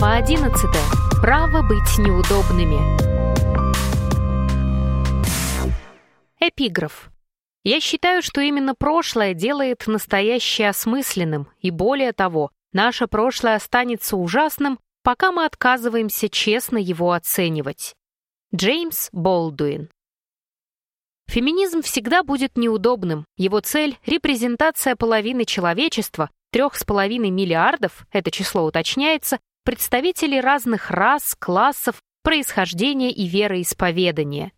Глава 11. Право быть неудобными. Эпиграф. Я считаю, что именно прошлое делает настоящее осмысленным, и более того, наше прошлое останется ужасным, пока мы отказываемся честно его оценивать. Джеймс Болдуин. Феминизм всегда будет неудобным. Его цель — репрезентация половины человечества, трех с половиной миллиардов, это число уточняется, представителей разных рас, классов, происхождения и вероисповедания.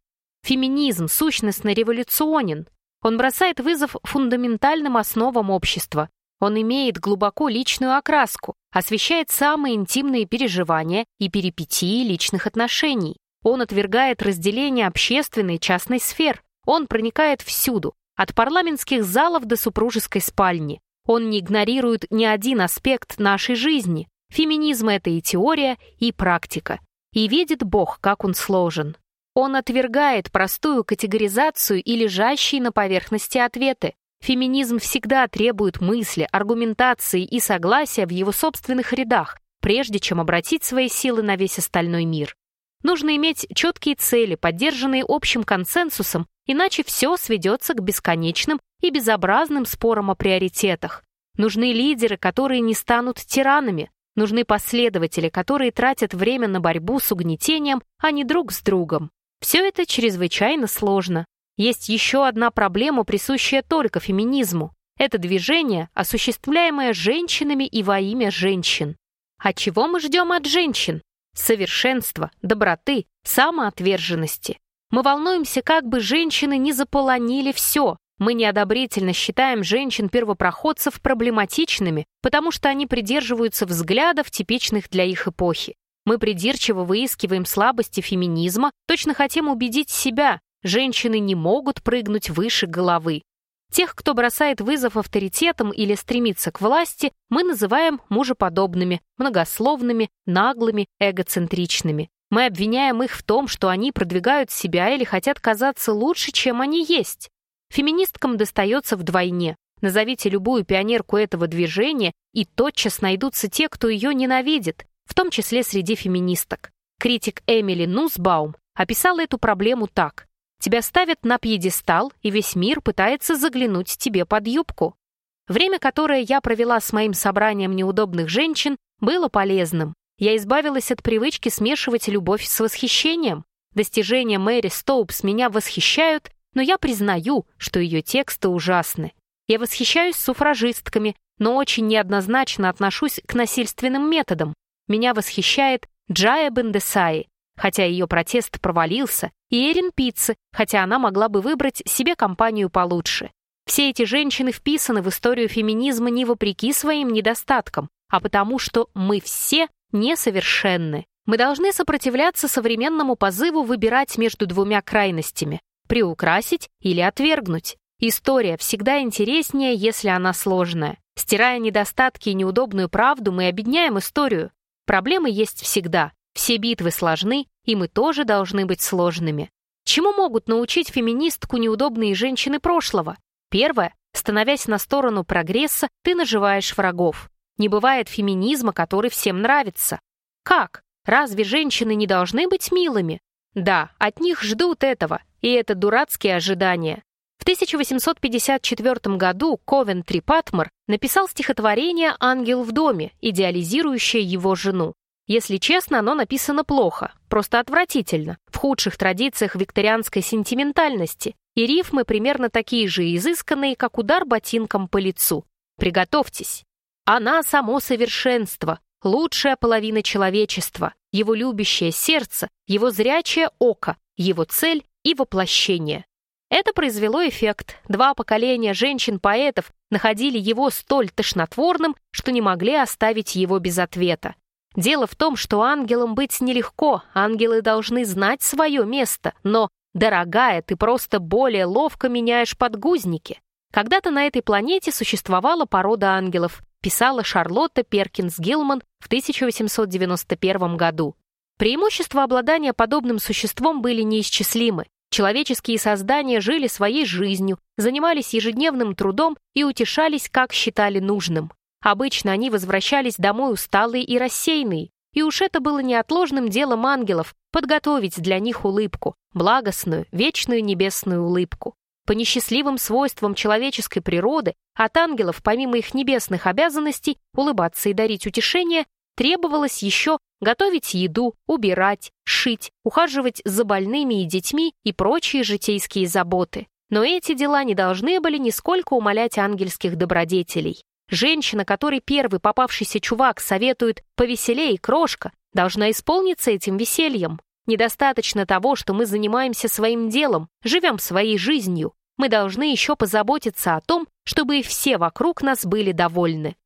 Феминизм сущностно революционен. Он бросает вызов фундаментальным основам общества. Он имеет глубоко личную окраску, освещает самые интимные переживания и перипетии личных отношений. Он отвергает разделение общественной и частной сфер. Он проникает всюду, от парламентских залов до супружеской спальни. Он не игнорирует ни один аспект нашей жизни. Феминизм — это и теория, и практика. И видит Бог, как он сложен. Он отвергает простую категоризацию и лежащие на поверхности ответы. Феминизм всегда требует мысли, аргументации и согласия в его собственных рядах, прежде чем обратить свои силы на весь остальной мир. Нужно иметь четкие цели, поддержанные общим консенсусом, иначе все сведется к бесконечным и безобразным спорам о приоритетах. Нужны лидеры, которые не станут тиранами. Нужны последователи, которые тратят время на борьбу с угнетением, а не друг с другом. Все это чрезвычайно сложно. Есть еще одна проблема, присущая только феминизму. Это движение, осуществляемое женщинами и во имя женщин. А чего мы ждем от женщин? Совершенства, доброты, самоотверженности. Мы волнуемся, как бы женщины не заполонили все. Мы неодобрительно считаем женщин-первопроходцев проблематичными, потому что они придерживаются взглядов, типичных для их эпохи. Мы придирчиво выискиваем слабости феминизма, точно хотим убедить себя, женщины не могут прыгнуть выше головы. Тех, кто бросает вызов авторитетам или стремится к власти, мы называем мужеподобными, многословными, наглыми, эгоцентричными. Мы обвиняем их в том, что они продвигают себя или хотят казаться лучше, чем они есть. Феминисткам достается вдвойне. Назовите любую пионерку этого движения, и тотчас найдутся те, кто ее ненавидит, в том числе среди феминисток. Критик Эмили Нусбаум описала эту проблему так. Тебя ставят на пьедестал, и весь мир пытается заглянуть тебе под юбку. Время, которое я провела с моим собранием неудобных женщин, было полезным. Я избавилась от привычки смешивать любовь с восхищением. Достижения Мэри Стоупс меня восхищают, но я признаю, что ее тексты ужасны. Я восхищаюсь суфражистками, но очень неоднозначно отношусь к насильственным методам. Меня восхищает Джая Бендесаи, хотя ее протест провалился, и Эрин Пиццы, хотя она могла бы выбрать себе компанию получше. Все эти женщины вписаны в историю феминизма не вопреки своим недостаткам, а потому что мы все несовершенны. Мы должны сопротивляться современному позыву выбирать между двумя крайностями – приукрасить или отвергнуть. История всегда интереснее, если она сложная. Стирая недостатки и неудобную правду, мы объединяем историю. Проблемы есть всегда. Все битвы сложны, и мы тоже должны быть сложными. Чему могут научить феминистку неудобные женщины прошлого? Первое. Становясь на сторону прогресса, ты наживаешь врагов. Не бывает феминизма, который всем нравится. Как? Разве женщины не должны быть милыми? Да, от них ждут этого, и это дурацкие ожидания. В 1854 году Ковентри Патмор написал стихотворение «Ангел в доме», идеализирующее его жену. Если честно, оно написано плохо, просто отвратительно, в худших традициях викторианской сентиментальности, и рифмы примерно такие же изысканные, как удар ботинком по лицу. Приготовьтесь. Она само совершенство, лучшая половина человечества, его любящее сердце, его зрячее око, его цель и воплощение. Это произвело эффект. Два поколения женщин-поэтов находили его столь тошнотворным, что не могли оставить его без ответа. Дело в том, что ангелам быть нелегко, ангелы должны знать свое место, но, дорогая, ты просто более ловко меняешь подгузники. Когда-то на этой планете существовала порода ангелов, писала Шарлотта Перкинс Гилман в 1891 году. Преимущества обладания подобным существом были неисчислимы. Человеческие создания жили своей жизнью, занимались ежедневным трудом и утешались, как считали нужным. Обычно они возвращались домой усталые и рассеянные. и уж это было неотложным делом ангелов подготовить для них улыбку, благостную, вечную небесную улыбку. По несчастливым свойствам человеческой природы от ангелов, помимо их небесных обязанностей, улыбаться и дарить утешение, требовалось еще готовить еду, убирать, шить, ухаживать за больными и детьми и прочие житейские заботы. Но эти дела не должны были нисколько умалять ангельских добродетелей. Женщина, которой первый попавшийся чувак советует «повеселей, крошка», должна исполниться этим весельем. Недостаточно того, что мы занимаемся своим делом, живем своей жизнью. Мы должны еще позаботиться о том, чтобы все вокруг нас были довольны.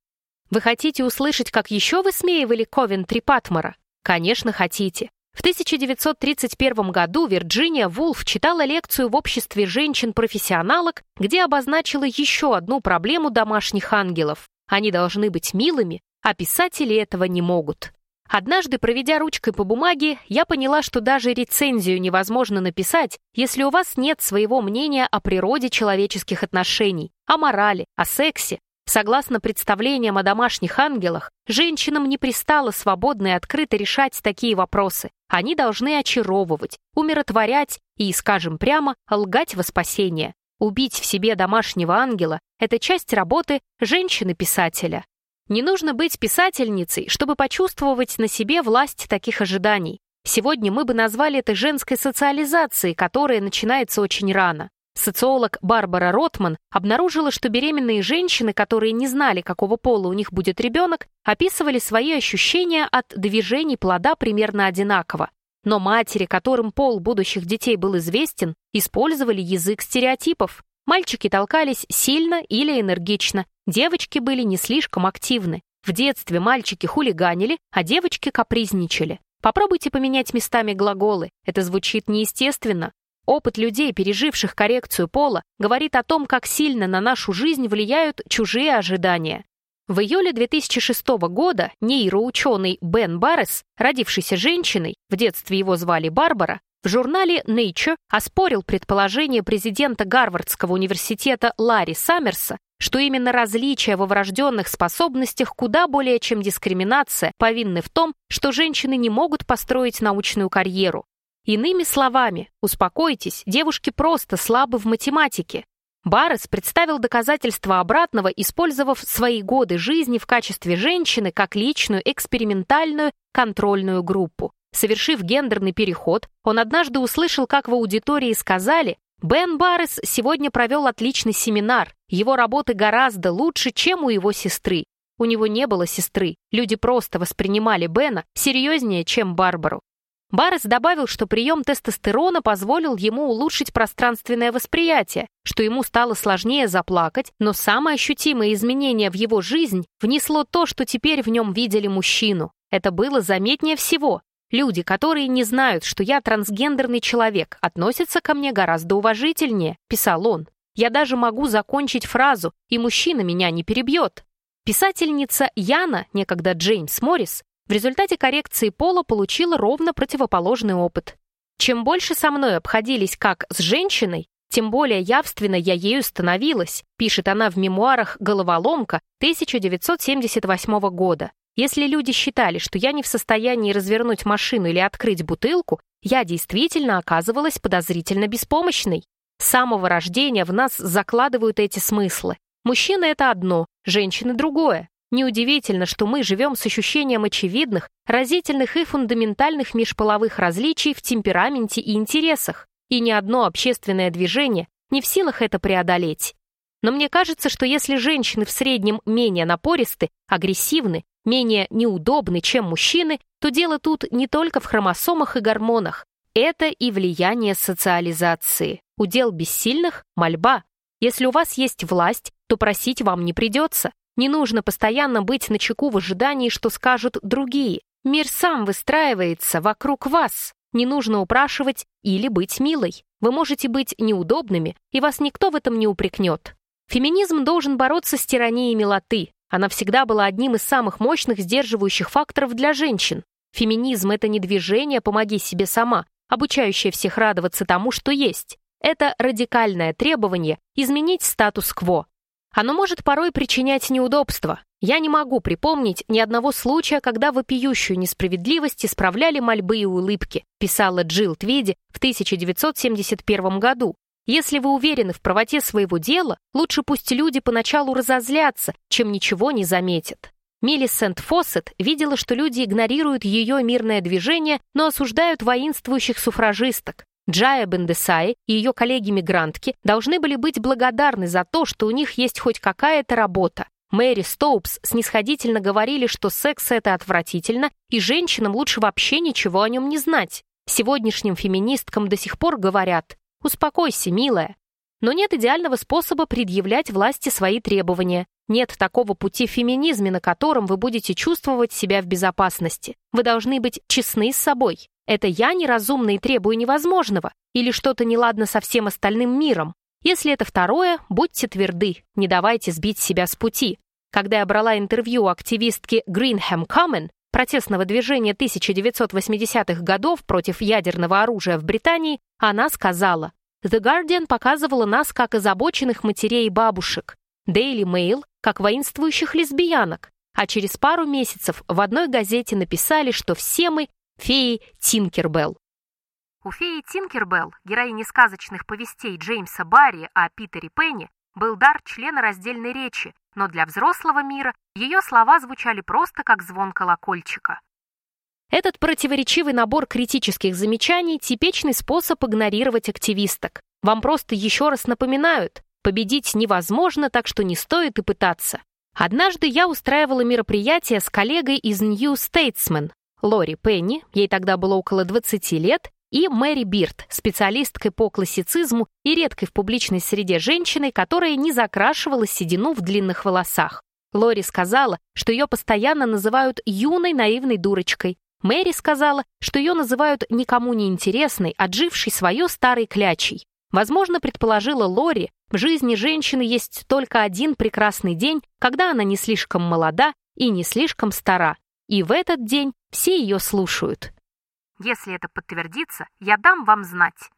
Вы хотите услышать, как еще высмеивали Ковентри Патмора? Конечно, хотите. В 1931 году Вирджиния Вулф читала лекцию в обществе женщин-профессионалок, где обозначила еще одну проблему домашних ангелов. Они должны быть милыми, а писатели этого не могут. Однажды, проведя ручкой по бумаге, я поняла, что даже рецензию невозможно написать, если у вас нет своего мнения о природе человеческих отношений, о морали, о сексе. Согласно представлениям о домашних ангелах, женщинам не пристало свободно и открыто решать такие вопросы. Они должны очаровывать, умиротворять и, скажем прямо, лгать во спасение. Убить в себе домашнего ангела – это часть работы женщины-писателя. Не нужно быть писательницей, чтобы почувствовать на себе власть таких ожиданий. Сегодня мы бы назвали это женской социализацией, которая начинается очень рано. Социолог Барбара Ротман обнаружила, что беременные женщины, которые не знали, какого пола у них будет ребенок, описывали свои ощущения от движений плода примерно одинаково. Но матери, которым пол будущих детей был известен, использовали язык стереотипов. Мальчики толкались сильно или энергично, девочки были не слишком активны. В детстве мальчики хулиганили, а девочки капризничали. Попробуйте поменять местами глаголы. Это звучит неестественно. Опыт людей, переживших коррекцию пола, говорит о том, как сильно на нашу жизнь влияют чужие ожидания. В июле 2006 года нейроученый Бен Баррес, родившийся женщиной, в детстве его звали Барбара, в журнале Nature оспорил предположение президента Гарвардского университета Ларри Саммерса, что именно различия во врожденных способностях куда более чем дискриминация повинны в том, что женщины не могут построить научную карьеру. Иными словами, успокойтесь, девушки просто слабы в математике. Баррес представил доказательства обратного, использовав свои годы жизни в качестве женщины как личную экспериментальную контрольную группу. Совершив гендерный переход, он однажды услышал, как в аудитории сказали «Бен Баррес сегодня провел отличный семинар. Его работы гораздо лучше, чем у его сестры. У него не было сестры. Люди просто воспринимали Бена серьезнее, чем Барбару. Баррес добавил, что прием тестостерона позволил ему улучшить пространственное восприятие, что ему стало сложнее заплакать, но самое ощутимое изменение в его жизнь внесло то, что теперь в нем видели мужчину. Это было заметнее всего. Люди, которые не знают, что я трансгендерный человек, относятся ко мне гораздо уважительнее, писал он. Я даже могу закончить фразу, и мужчина меня не перебьет. Писательница Яна, некогда Джеймс Моррис, в результате коррекции пола получила ровно противоположный опыт. Чем больше со мной обходились как с женщиной, тем более явственно я ею становилась, пишет она в мемуарах «Головоломка» 1978 года. Если люди считали, что я не в состоянии развернуть машину или открыть бутылку, я действительно оказывалась подозрительно беспомощной. С самого рождения в нас закладывают эти смыслы. Мужчина — это одно, женщина — другое. Неудивительно, что мы живем с ощущением очевидных, разительных и фундаментальных межполовых различий в темпераменте и интересах, и ни одно общественное движение не в силах это преодолеть. Но мне кажется, что если женщины в среднем менее напористы, агрессивны, менее неудобны, чем мужчины, то дело тут не только в хромосомах и гормонах. Это и влияние социализации. Удел бессильных – мольба. Если у вас есть власть, то просить вам не придется. Не нужно постоянно быть на чеку в ожидании, что скажут другие. Мир сам выстраивается вокруг вас. Не нужно упрашивать или быть милой. Вы можете быть неудобными, и вас никто в этом не упрекнет. Феминизм должен бороться с тиранией милоты, она всегда была одним из самых мощных сдерживающих факторов для женщин. Феминизм — это не движение «помоги себе сама», обучающее всех радоваться тому, что есть. Это радикальное требование изменить статус-кво. Оно может порой причинять неудобства. Я не могу припомнить ни одного случая, когда вопиющую несправедливость исправляли мольбы и улыбки, писала Джилл Твиди в 1971 году. Если вы уверены в правоте своего дела, лучше пусть люди поначалу разозлятся, чем ничего не заметят. Миллисент Фоссет видела, что люди игнорируют ее мирное движение, но осуждают воинствующих суфражисток. Джая Бендесай и ее коллеги-мигрантки должны были быть благодарны за то, что у них есть хоть какая-то работа. Мэри Стоупс снисходительно говорили, что секс — это отвратительно, и женщинам лучше вообще ничего о нем не знать. Сегодняшним феминисткам до сих пор говорят «Успокойся, милая». Но нет идеального способа предъявлять власти свои требования. Нет такого пути в феминизме, на котором вы будете чувствовать себя в безопасности. Вы должны быть честны с собой. Это я неразумна и требую невозможного, или что-то неладно со всем остальным миром. Если это второе, будьте тверды, не давайте сбить себя с пути. Когда я брала интервью у активистки Greenham Common, протестного движения 1980-х годов против ядерного оружия в Британии, она сказала, «The Guardian показывала нас как озабоченных матерей и бабушек, Daily Mail как воинствующих лесбиянок, а через пару месяцев в одной газете написали, что все мы феи Тинкербелл. У феи Тинкербелл, героини сказочных повестей Джеймса Барри о Питере Пенни, был дар члена раздельной речи, но для взрослого мира ее слова звучали просто как звон колокольчика. Этот противоречивый набор критических замечаний – типичный способ игнорировать активисток. Вам просто еще раз напоминают, Победить невозможно, так что не стоит и пытаться. Однажды я устраивала мероприятие с коллегой из New Statesman, Лори Пенни, ей тогда было около 20 лет, и Мэри Бирд, специалисткой по классицизму и редкой в публичной среде женщиной, которая не закрашивала седину в длинных волосах. Лори сказала, что ее постоянно называют юной наивной дурочкой. Мэри сказала, что ее называют никому не интересной, отжившей свое старой клячей. Возможно, предположила Лори, в жизни женщины есть только один прекрасный день, когда она не слишком молода и не слишком стара, и в этот день все ее слушают. Если это подтвердится, я дам вам знать.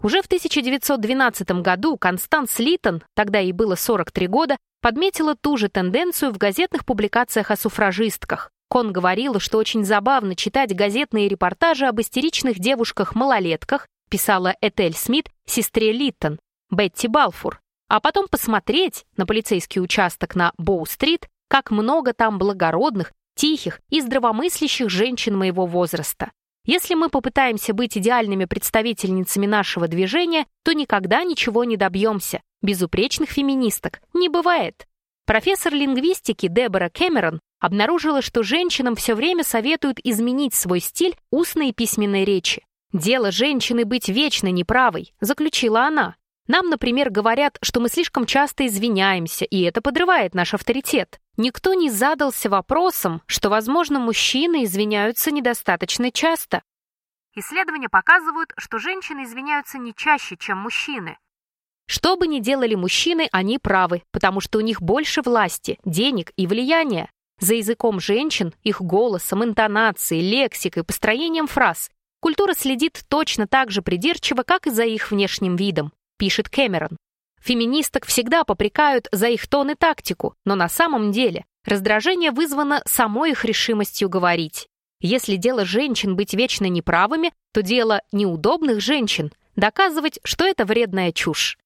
Уже в 1912 году Констанс Литон, тогда ей было 43 года, подметила ту же тенденцию в газетных публикациях о суфражистках. Кон говорила, что очень забавно читать газетные репортажи об истеричных девушках-малолетках, писала Этель Смит, сестре Литтон, Бетти Балфур, а потом посмотреть на полицейский участок на Боу-стрит, как много там благородных, тихих и здравомыслящих женщин моего возраста. Если мы попытаемся быть идеальными представительницами нашего движения, то никогда ничего не добьемся. Безупречных феминисток не бывает. Профессор лингвистики Дебора Кэмерон обнаружила, что женщинам все время советуют изменить свой стиль устной и письменной речи. «Дело женщины быть вечно неправой», заключила она. Нам, например, говорят, что мы слишком часто извиняемся, и это подрывает наш авторитет. Никто не задался вопросом, что, возможно, мужчины извиняются недостаточно часто. Исследования показывают, что женщины извиняются не чаще, чем мужчины. Что бы ни делали мужчины, они правы, потому что у них больше власти, денег и влияния. За языком женщин, их голосом, интонацией, лексикой, построением фраз культура следит точно так же придирчиво, как и за их внешним видом пишет Кэмерон. Феминисток всегда попрекают за их тон и тактику, но на самом деле раздражение вызвано самой их решимостью говорить. Если дело женщин быть вечно неправыми, то дело неудобных женщин доказывать, что это вредная чушь.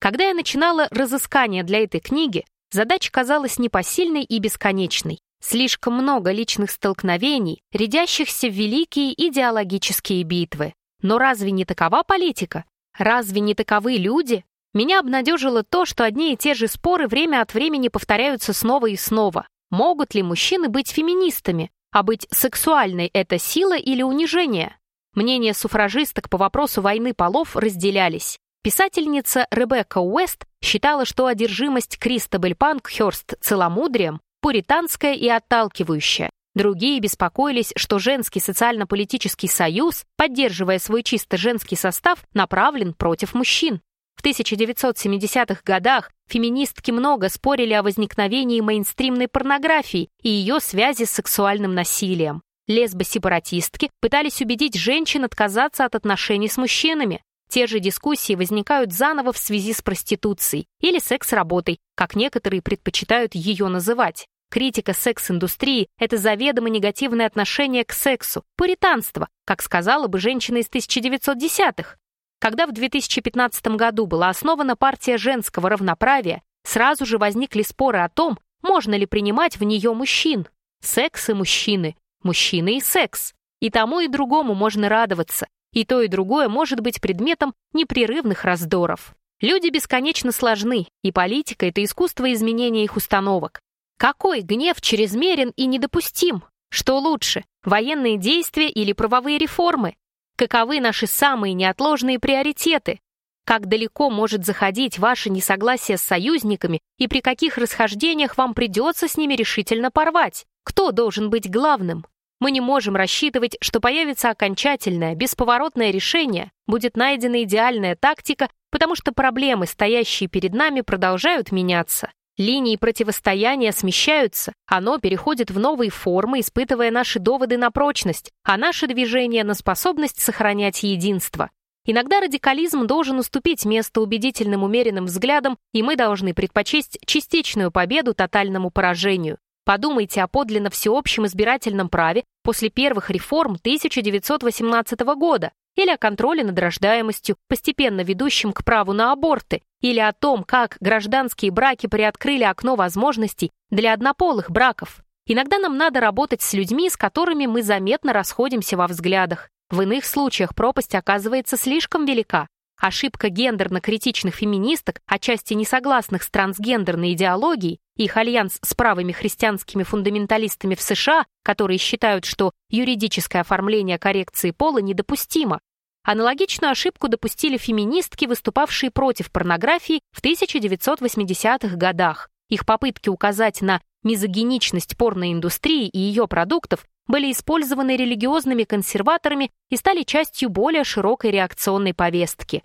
Когда я начинала разыскание для этой книги, задача казалась непосильной и бесконечной. Слишком много личных столкновений, рядящихся в великие идеологические битвы. Но разве не такова политика? Разве не таковы люди? Меня обнадежило то, что одни и те же споры время от времени повторяются снова и снова. Могут ли мужчины быть феминистами? А быть сексуальной – это сила или унижение? Мнения суфражисток по вопросу войны полов разделялись. Писательница Ребекка Уэст считала, что одержимость Кристабель Панкхёрст целомудрием пуританская и отталкивающая, Другие беспокоились, что женский социально-политический союз, поддерживая свой чисто женский состав, направлен против мужчин. В 1970-х годах феминистки много спорили о возникновении мейнстримной порнографии и ее связи с сексуальным насилием. Лесбо-сепаратистки пытались убедить женщин отказаться от отношений с мужчинами. Те же дискуссии возникают заново в связи с проституцией или секс-работой, как некоторые предпочитают ее называть. Критика секс-индустрии – это заведомо негативное отношение к сексу, пуританство, как сказала бы женщина из 1910-х. Когда в 2015 году была основана партия женского равноправия, сразу же возникли споры о том, можно ли принимать в нее мужчин. Секс и мужчины, мужчины и секс. И тому, и другому можно радоваться, и то, и другое может быть предметом непрерывных раздоров. Люди бесконечно сложны, и политика — это искусство изменения их установок. Какой гнев чрезмерен и недопустим? Что лучше, военные действия или правовые реформы? Каковы наши самые неотложные приоритеты? Как далеко может заходить ваше несогласие с союзниками и при каких расхождениях вам придется с ними решительно порвать? Кто должен быть главным? Мы не можем рассчитывать, что появится окончательное, бесповоротное решение, будет найдена идеальная тактика, потому что проблемы, стоящие перед нами, продолжают меняться. Линии противостояния смещаются, оно переходит в новые формы, испытывая наши доводы на прочность, а наше движение на способность сохранять единство. Иногда радикализм должен уступить место убедительным умеренным взглядам, и мы должны предпочесть частичную победу тотальному поражению. Подумайте о подлинно всеобщем избирательном праве после первых реформ 1918 года или о контроле над рождаемостью, постепенно ведущем к праву на аборты, или о том, как гражданские браки приоткрыли окно возможностей для однополых браков. Иногда нам надо работать с людьми, с которыми мы заметно расходимся во взглядах. В иных случаях пропасть оказывается слишком велика. Ошибка гендерно-критичных феминисток, отчасти несогласных с трансгендерной идеологией, их альянс с правыми христианскими фундаменталистами в США, которые считают, что юридическое оформление коррекции пола недопустимо. Аналогичную ошибку допустили феминистки, выступавшие против порнографии в 1980-х годах. Их попытки указать на мизогиничность порноиндустрии и ее продуктов были использованы религиозными консерваторами и стали частью более широкой реакционной повестки.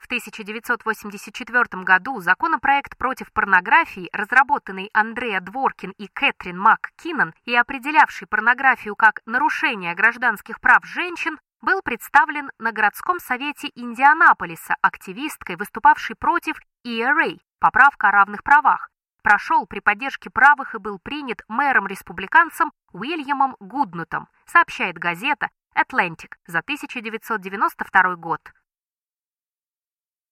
В 1984 году законопроект против порнографии, разработанный Андреа Дворкин и Кэтрин МакКиннон и определявший порнографию как нарушение гражданских прав женщин, был представлен на городском совете Индианаполиса активисткой, выступавшей против ERA – поправка о равных правах. Прошел при поддержке правых и был принят мэром-республиканцем Уильямом Гуднутом, сообщает газета Atlantic за 1992 год.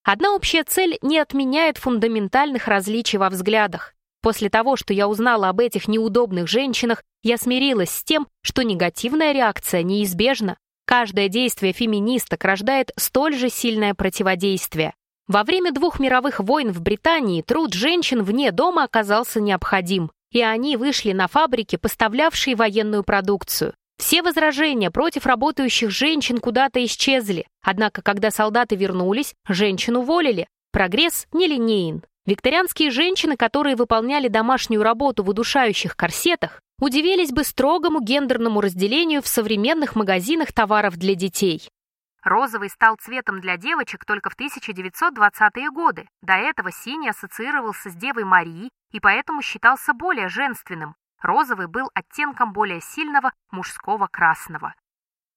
Одна общая цель не отменяет фундаментальных различий во взглядах. После того, что я узнала об этих неудобных женщинах, я смирилась с тем, что негативная реакция неизбежна. Каждое действие феминисток рождает столь же сильное противодействие. Во время двух мировых войн в Британии труд женщин вне дома оказался необходим, и они вышли на фабрики, поставлявшие военную продукцию. Все возражения против работающих женщин куда-то исчезли, однако когда солдаты вернулись, женщин уволили. Прогресс нелинеен. Викторианские женщины, которые выполняли домашнюю работу в удушающих корсетах, удивились бы строгому гендерному разделению в современных магазинах товаров для детей. Розовый стал цветом для девочек только в 1920-е годы. До этого синий ассоциировался с Девой Марией и поэтому считался более женственным. Розовый был оттенком более сильного мужского красного.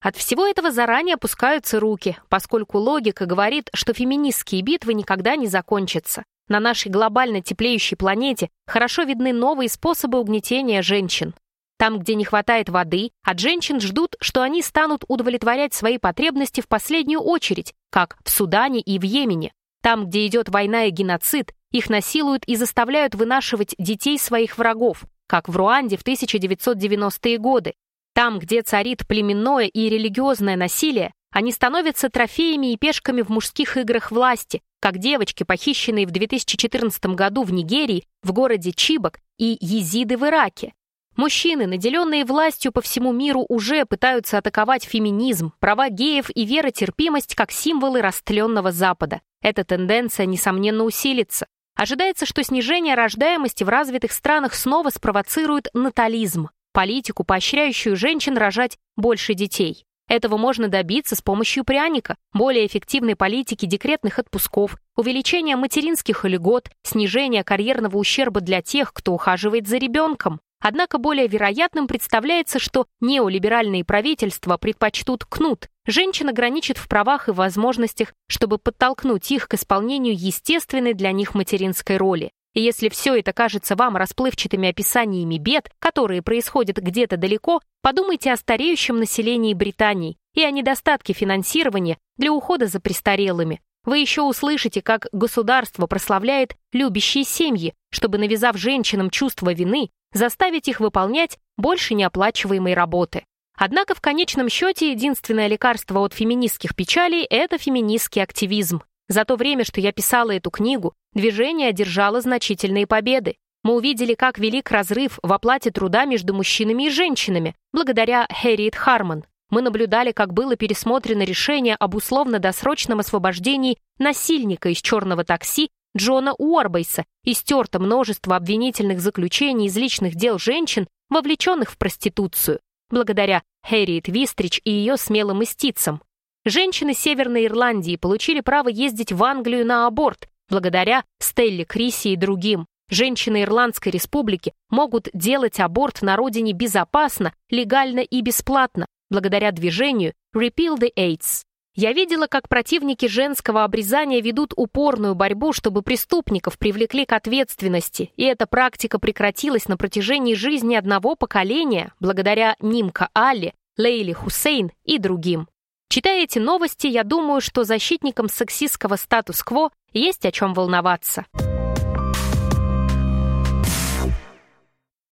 От всего этого заранее опускаются руки, поскольку логика говорит, что феминистские битвы никогда не закончатся. На нашей глобально теплеющей планете хорошо видны новые способы угнетения женщин. Там, где не хватает воды, от женщин ждут, что они станут удовлетворять свои потребности в последнюю очередь, как в Судане и в Йемене. Там, где идет война и геноцид, их насилуют и заставляют вынашивать детей своих врагов, как в Руанде в 1990-е годы. Там, где царит племенное и религиозное насилие, они становятся трофеями и пешками в мужских играх власти, как девочки, похищенные в 2014 году в Нигерии, в городе Чибок и езиды в Ираке. Мужчины, наделенные властью по всему миру, уже пытаются атаковать феминизм, права геев и веротерпимость как символы растленного Запада. Эта тенденция, несомненно, усилится. Ожидается, что снижение рождаемости в развитых странах снова спровоцирует натализм, политику, поощряющую женщин рожать больше детей. Этого можно добиться с помощью пряника, более эффективной политики декретных отпусков, увеличения материнских льгот, снижения карьерного ущерба для тех, кто ухаживает за ребенком. Однако более вероятным представляется, что неолиберальные правительства предпочтут кнут. Женщин ограничат в правах и возможностях, чтобы подтолкнуть их к исполнению естественной для них материнской роли. И если все это кажется вам расплывчатыми описаниями бед, которые происходят где-то далеко, подумайте о стареющем населении Британии и о недостатке финансирования для ухода за престарелыми. Вы еще услышите, как государство прославляет любящие семьи, чтобы, навязав женщинам чувство вины, заставить их выполнять больше неоплачиваемой работы. Однако в конечном счете единственное лекарство от феминистских печалей – это феминистский активизм. За то время, что я писала эту книгу, движение одержало значительные победы. Мы увидели, как велик разрыв в оплате труда между мужчинами и женщинами, благодаря Хэрриет Харман. Мы наблюдали, как было пересмотрено решение об условно-досрочном освобождении насильника из черного такси Джона Уорбейса и стерто множество обвинительных заключений из личных дел женщин, вовлеченных в проституцию, благодаря Хэрриет Вистрич и ее смелым истицам. Женщины Северной Ирландии получили право ездить в Англию на аборт, благодаря Стелле Криси и другим. Женщины Ирландской республики могут делать аборт на родине безопасно, легально и бесплатно, благодаря движению Repeal the AIDS. Я видела, как противники женского обрезания ведут упорную борьбу, чтобы преступников привлекли к ответственности, и эта практика прекратилась на протяжении жизни одного поколения благодаря Нимка Али, Лейли Хусейн и другим. Читая эти новости, я думаю, что защитникам сексистского статус-кво есть о чем волноваться.